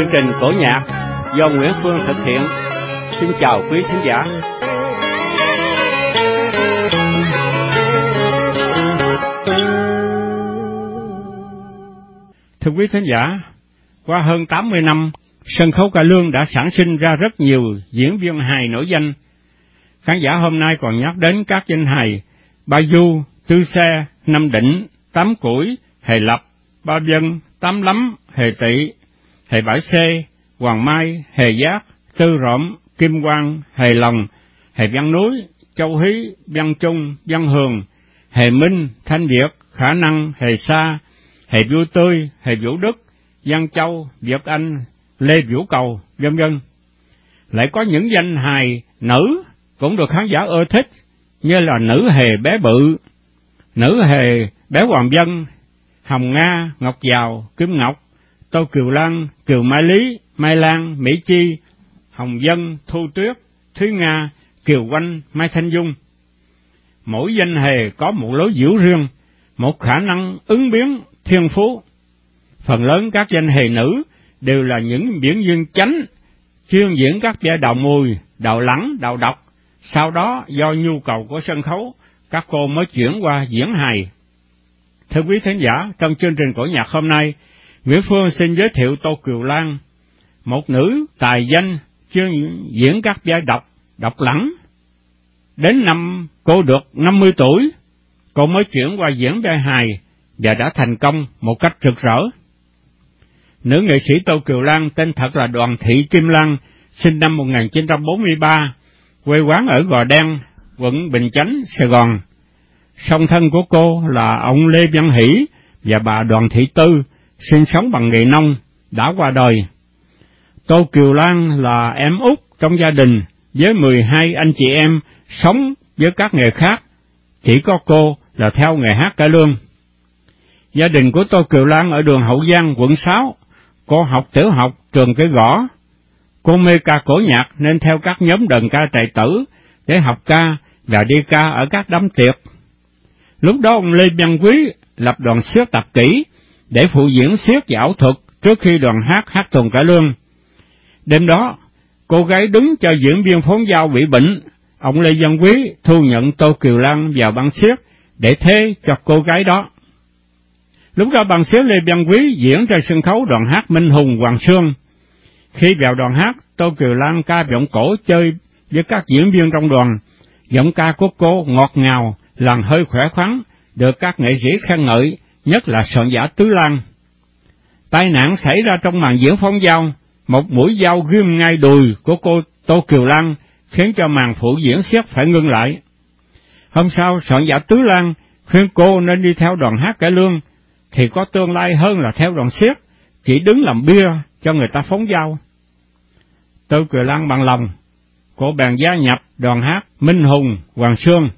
chương trình cổ nhạc do Nguyễn Phương thực hiện. Xin chào quý khán giả. Thưa quý khán giả, qua hơn 80 năm, sân khấu cải lương đã sản sinh ra rất nhiều diễn viên hài nổi danh. Khán giả hôm nay còn nhắc đến các danh hài Ba Du, Tư Xe, Năm Định, Tám Củi, Hề Lập, Ba Dân, Tám Lắm, Hề Tị, Hề Bãi Xê, Hoàng Mai, Hề Giác, Tư Rộm, Kim Quang, Hề Lòng, Hề Văn Núi, Châu Hí, Văn Trung, Văn Hường, Hề Minh, Thanh Việt, Khả Năng, Hề Sa, Hề Vui Tươi, Hề Vũ Đức, Văn Châu, Việt Anh, Lê Vũ Cầu, vân vân. Lại có những danh hài nữ cũng được khán giả ưa thích, như là nữ hề bé bự, nữ hề bé Hoàng dân, Hồng Nga, Ngọc Giàu, Kim Ngọc, Tô Kiều Lan, Kiều Mai Lý, Mai Lan, Mỹ Chi, Hồng Dân, Thu Tuyết, Thúy Nga, Kiều Quanh, Mai Thanh Dung. Mỗi danh hề có một lối diễu riêng, một khả năng ứng biến thiên phú. Phần lớn các danh hề nữ đều là những diễn viên chánh, chuyên diễn các vai đạo mùi, đạo lắng, đạo độc. Sau đó do nhu cầu của sân khấu, các cô mới chuyển qua diễn hài. Thưa quý khán giả, trong chương trình của nhạc hôm nay, Nguyễn Phương xin giới thiệu Tô Kiều Lan, một nữ tài danh chuyên diễn các vai độc, độc lẳng. Đến năm cô được 50 tuổi, cô mới chuyển qua diễn vai hài và đã thành công một cách rực rỡ. Nữ nghệ sĩ Tô Kiều Lan tên thật là Đoàn Thị Kim Lan, sinh năm 1943, quê quán ở Gò Đen, quận Bình Chánh, Sài Gòn. Song thân của cô là ông Lê Văn Hỷ và bà Đoàn Thị Tư, sinh sống bằng nghề nông, đã qua đời. Tô Kiều Lan là em út trong gia đình với 12 anh chị em sống với các nghề khác, chỉ có cô là theo nghề hát cải lương. Gia đình của Tô Kiều Lan ở đường Hậu Giang, quận 6, cô học tiểu học trường cái gõ. Cô mê ca cổ nhạc nên theo các nhóm đờn ca tài tử để học ca và đi ca ở các đám tiệc. Lúc đó ông Lê Văn Quý lập đoàn siết tập kỹ để phụ diễn siết giảo thuật trước khi đoàn hát hát tuần cải lương. Đêm đó, cô gái đứng cho diễn viên phóng giao bị bệnh, ông Lê Văn Quý thu nhận Tô Kiều Lan vào băng siết để thế cho cô gái đó. Lúc đó bằng xứ Lê Văn Quý diễn ra sân khấu đoàn hát Minh Hùng Hoàng Sương. Khi vào đoàn hát, Tô Kiều Lan ca giọng cổ chơi với các diễn viên trong đoàn. Giọng ca của cô ngọt ngào, làn hơi khỏe khoắn, được các nghệ sĩ khen ngợi, nhất là soạn giả Tứ Lan. Tai nạn xảy ra trong màn diễn phóng dao một mũi dao ghim ngay đùi của cô Tô Kiều Lan khiến cho màn phụ diễn siết phải ngưng lại. Hôm sau, soạn giả Tứ Lan khuyên cô nên đi theo đoàn hát cải lương, thì có tương lai hơn là theo đoàn xiếc chỉ đứng làm bia cho người ta phóng dao. tô Kiều Lan bằng lòng, cô bèn gia nhập đoàn hát Minh Hùng, Hoàng Sương.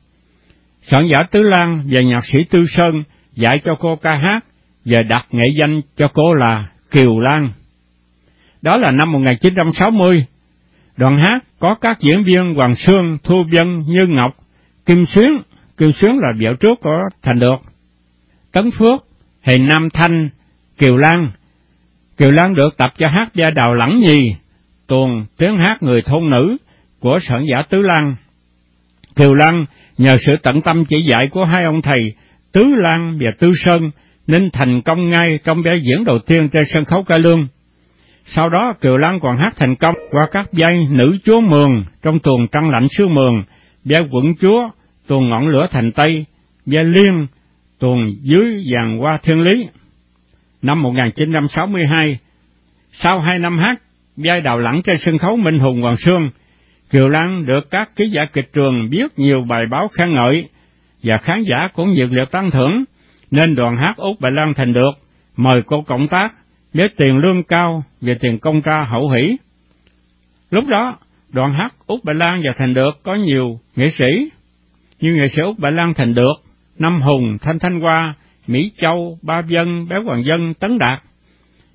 Soạn giả Tứ Lan và nhạc sĩ Tư Sơn dạy cho cô ca hát và đặt nghệ danh cho cô là Kiều Lan. Đó là năm 1960. Đoàn hát có các diễn viên Hoàng Sương, Thu Vân, Như Ngọc, Kim Xuyến, Kim Xuyến là vợ trước của Thành Được, Tấn Phước, Hề Nam Thanh, Kiều Lan. Kiều Lan được tập cho hát gia đào lẳng nhì, tuồng tiếng hát người thôn nữ của soạn giả Tứ Lan. Kiều Lan nhờ sự tận tâm chỉ dạy của hai ông thầy Tứ Lan và Tư Sơn nên thành công ngay trong biểu diễn đầu tiên trên sân khấu ca lương. Sau đó Kiều Lan còn hát thành công qua các vai nữ chúa Mường trong tuồng Trăng Lạnh Sứ Mường, vai quận chúa, tuồng Ngọn Lửa Thành Tây, vai Liên, tuồng Dưới Vàng Hoa Thiên Lý. Năm 1962, sau hai năm hát vai đào lẳng trên sân khấu Minh Hùng Hoàng Sương, Kiều Lan được các ký giả kịch trường viết nhiều bài báo khen ngợi, và khán giả cũng nhiệt liệt tăng thưởng, nên đoàn hát Úc Bạch Lan thành được, mời cô cộng tác với tiền lương cao và tiền công tra hậu hỷ. Lúc đó, đoàn hát Úc Bạch Lan và Thành Được có nhiều nghệ sĩ, như nghệ sĩ Úc Bạch Lan Thành Được, Năm Hùng, Thanh Thanh Hoa, Mỹ Châu, Ba Dân, bé Hoàng Dân, Tấn Đạt.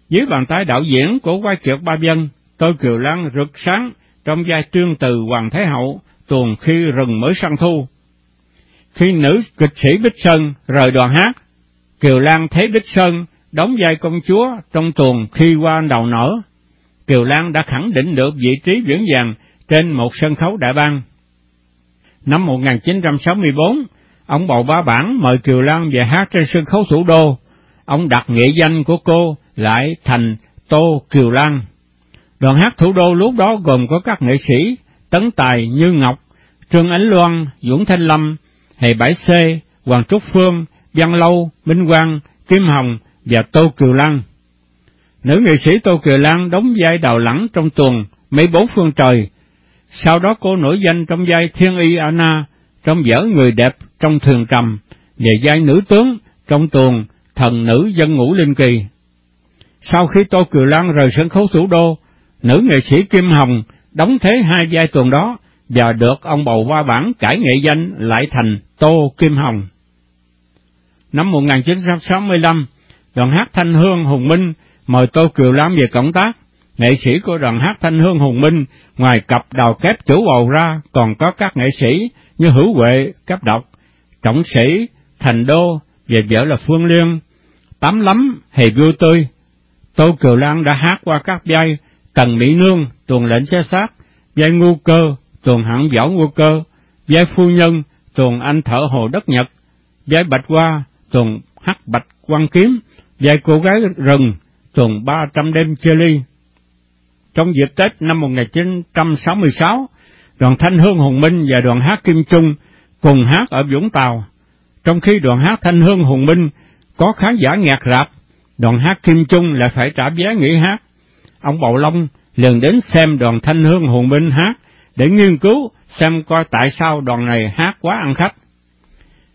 Dưới bàn tay đạo diễn của quay kiệt Ba Dân, tôi Kiều Lan rực sáng trong giai trương từ Hoàng Thái Hậu, tuồng khi rừng mới săn thu. Khi nữ kịch sĩ Bích Sơn rời đoàn hát, Kiều Lan thấy Bích Sơn đóng vai công chúa trong tuồng khi qua đầu nở. Kiều Lan đã khẳng định được vị trí vững vàng trên một sân khấu đại bang. Năm 1964, ông Bầu Ba Bản mời Kiều Lan về hát trên sân khấu thủ đô. Ông đặt nghệ danh của cô lại thành Tô Kiều Lan. Đoàn hát thủ đô lúc đó gồm có các nghệ sĩ Tấn Tài, Như Ngọc, Trương Ánh Loan, Dũng Thanh Lâm, Hề Bãi C, Hoàng Trúc Phương, Văn Lâu, Minh Quang, Kim Hồng và Tô Kiều Lan. Nữ nghệ sĩ Tô Kiều Lan đóng vai đào lẳng trong tuồng Mấy bốn phương trời. Sau đó cô nổi danh trong vai Thiên Y Anna, trong vở Người đẹp trong thường trầm, và vai nữ tướng trong tuồng Thần nữ dân ngũ linh kỳ. Sau khi Tô Kiều Lan rời sân khấu thủ đô, nữ nghệ sĩ Kim Hồng đóng thế hai vai tuồng đó và được ông bầu qua bản cải nghệ danh lại thành Tô Kim Hồng. Năm 1965, đoàn hát Thanh Hương Hùng Minh mời Tô Kiều Lam về cộng tác. Nghệ sĩ của đoàn hát Thanh Hương Hùng Minh, ngoài cặp đào kép chủ bầu ra, còn có các nghệ sĩ như Hữu Huệ, Cáp Độc, Trọng Sĩ, Thành Đô, và vợ là Phương Liên, Tám Lắm, Hề Vưu Tươi. Tô Kiều Lan đã hát qua các vai Tần Mỹ Nương, tuần lệnh xe sát, vai Ngu Cơ, tuần hạng võ ngô Cơ, giai Phu Nhân, tuần anh thợ Hồ Đất Nhật, giai Bạch Hoa, tuần hắc Bạch Quan Kiếm, giai cô gái rừng, tuần ba trăm đêm chia ly. Trong dịp Tết năm 1966, đoàn Thanh Hương Hùng Minh và đoàn hát Kim Trung cùng hát ở Vũng Tàu, trong khi đoàn hát Thanh Hương Hùng Minh có khán giả nghẹt rạp, đoàn hát Kim Trung lại phải trả vé nghỉ hát. Ông Bầu Long liền đến xem đoàn Thanh Hương Hùng Minh hát để nghiên cứu xem coi tại sao đoàn này hát quá ăn khách.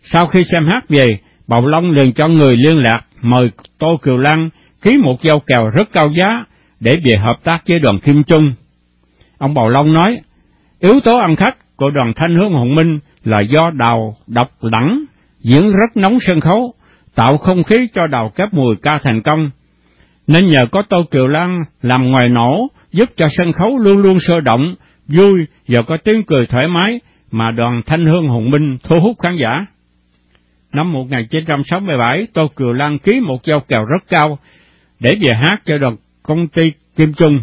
Sau khi xem hát về, Bầu Long liền cho người liên lạc mời Tô Kiều Lan ký một giao kèo rất cao giá để về hợp tác với đoàn Kim Trung. Ông Bầu Long nói, yếu tố ăn khách của đoàn Thanh Hương Hồng Minh là do đào độc đẳng, diễn rất nóng sân khấu, tạo không khí cho đào kép mùi ca thành công. Nên nhờ có Tô Kiều Lan làm ngoài nổ, giúp cho sân khấu luôn luôn sôi động, vui và có tiếng cười thoải mái mà đoàn Thanh Hương Hùng Minh thu hút khán giả. Năm 1967, Tô Kiều Lan ký một giao kèo rất cao để về hát cho đoàn công ty Kim Trung.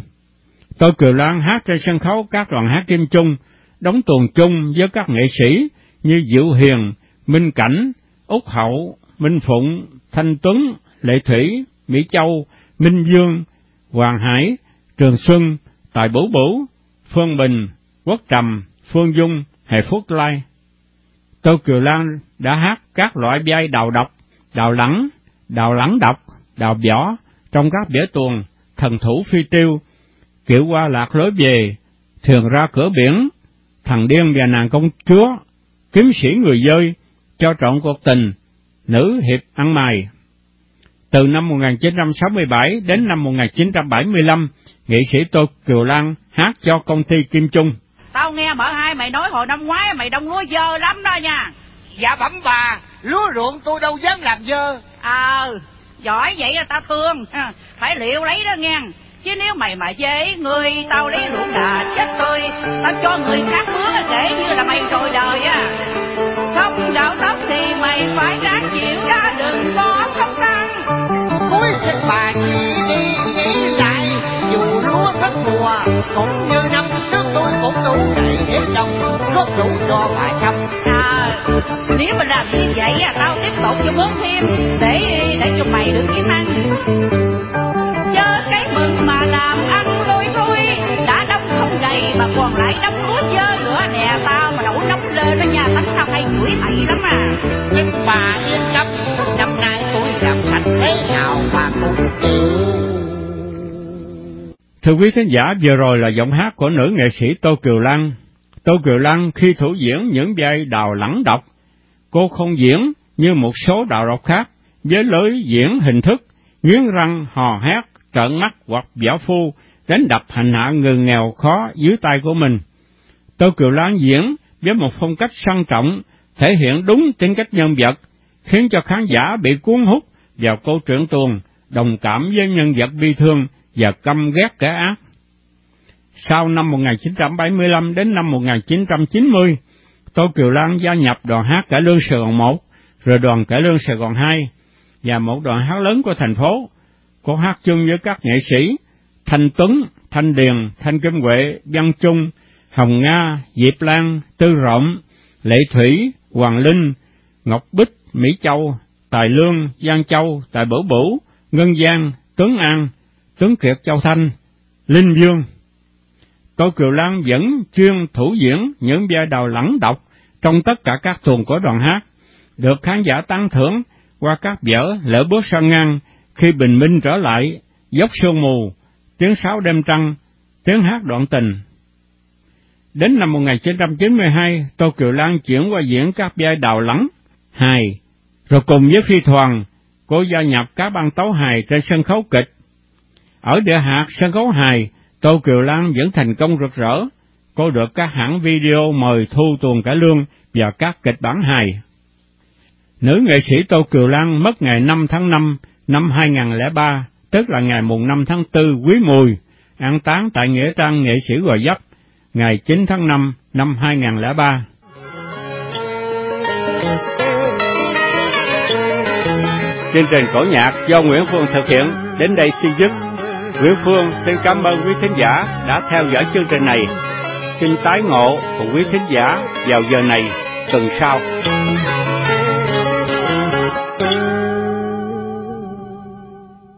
Tô Kiều Lan hát trên sân khấu các đoàn hát Kim Trung, đóng tuồng chung với các nghệ sĩ như Diệu Hiền, Minh Cảnh, Úc Hậu, Minh Phụng, Thanh Tuấn, Lệ Thủy, Mỹ Châu, Minh Dương, Hoàng Hải, Trường Xuân, Tài Bửu Bửu, Phương Bình, Quốc Trầm, Phương Dung, Hệ Phúc Lai. Tô Kiều Lan đã hát các loại vai đào độc, đào lắng đào lắng độc, đào võ trong các bể tuồng, thần thủ phi tiêu, kiểu qua lạc lối về, thường ra cửa biển, thằng điên và nàng công chúa, kiếm sĩ người dơi, cho trọn cuộc tình, nữ hiệp ăn mày. Từ năm 1967 đến năm 1975, nghệ sĩ Tô Kiều Lan hát cho công ty Kim Trung. Tao nghe mở hai mày nói hồi năm ngoái mày đông lúa dơ lắm đó nha. Dạ bẩm bà, lúa ruộng tôi đâu dám làm dơ. Ờ, giỏi vậy là ta thương, phải liệu lấy đó nghe. Chứ nếu mày mà dễ người tao lấy ruộng đà chết tươi, tao cho người khác mướn kể như là mày rồi đời à. Không đạo tóc thì mày phải ráng chịu ra đừng răng. Cuối xin bà nghĩ lại, dù lúa thất mùa, cũng như năm trước tôi cũng đủ đầy để trồng, góp đủ cho bà chăm. À, nếu mà làm như vậy à, tao tiếp tục cho mướn thêm, để để cho mày được kiếm ăn. Chớ cái mừng mà làm ăn lôi thôi, đã đóng không đầy mà còn lại đóng lúa dơ nữa nè, tao mà đổ nóng lên đó tánh tao hay chửi mày lắm à. Nhưng bà yên tâm, Thưa quý khán giả, vừa rồi là giọng hát của nữ nghệ sĩ Tô Kiều Lan. Tô Kiều Lan khi thủ diễn những vai đào lẳng độc, cô không diễn như một số đào độc khác, với lối diễn hình thức, nghiến răng, hò hét, trợn mắt hoặc giả phu, đánh đập hành hạ người nghèo khó dưới tay của mình. Tô Kiều Lan diễn với một phong cách sang trọng, thể hiện đúng tính cách nhân vật, khiến cho khán giả bị cuốn hút vào câu chuyện tuồng, đồng cảm với nhân vật bi thương và căm ghét kẻ ác. Sau năm 1975 đến năm 1990, Tô Kiều Lan gia nhập đoàn hát cải lương Sài Gòn 1, rồi đoàn cải lương Sài Gòn 2, và một đoàn hát lớn của thành phố. Cô hát chung với các nghệ sĩ Thanh Tuấn, Thanh Điền, Thanh Kim Huệ, Văn Trung, Hồng Nga, Diệp Lan, Tư Rộng, Lệ Thủy, Hoàng Linh, Ngọc Bích, Mỹ Châu, Tài Lương, Giang Châu, Tài Bửu Bửu, Ngân Giang, Tuấn An, Tuấn Kiệt Châu Thanh, Linh Dương. Tô Kiều Lan vẫn chuyên thủ diễn những vai đầu lẳng độc trong tất cả các tuần của đoàn hát, được khán giả tán thưởng qua các vở lỡ bước sân ngang khi bình minh trở lại, dốc sương mù, tiếng sáo đêm trăng, tiếng hát đoạn tình. Đến năm 1992, Tô Kiều Lan chuyển qua diễn các vai đào lắng, hài, rồi cùng với phi thoàn, cô gia nhập các ban tấu hài trên sân khấu kịch. Ở địa hạt sân khấu hài, Tô Kiều Lan vẫn thành công rực rỡ, cô được các hãng video mời thu tuần cả lương và các kịch bản hài. Nữ nghệ sĩ Tô Kiều Lan mất ngày 5 tháng 5 năm 2003, tức là ngày mùng 5 tháng 4 quý mùi, an táng tại Nghĩa trang nghệ sĩ Gò Dấp, ngày 9 tháng 5 năm 2003. Chương trình cổ nhạc do Nguyễn Phương thực hiện đến đây xin dứt. Nguyễn Phương xin cảm ơn quý thính giả đã theo dõi chương trình này. Xin tái ngộ cùng quý thính giả vào giờ này tuần sau.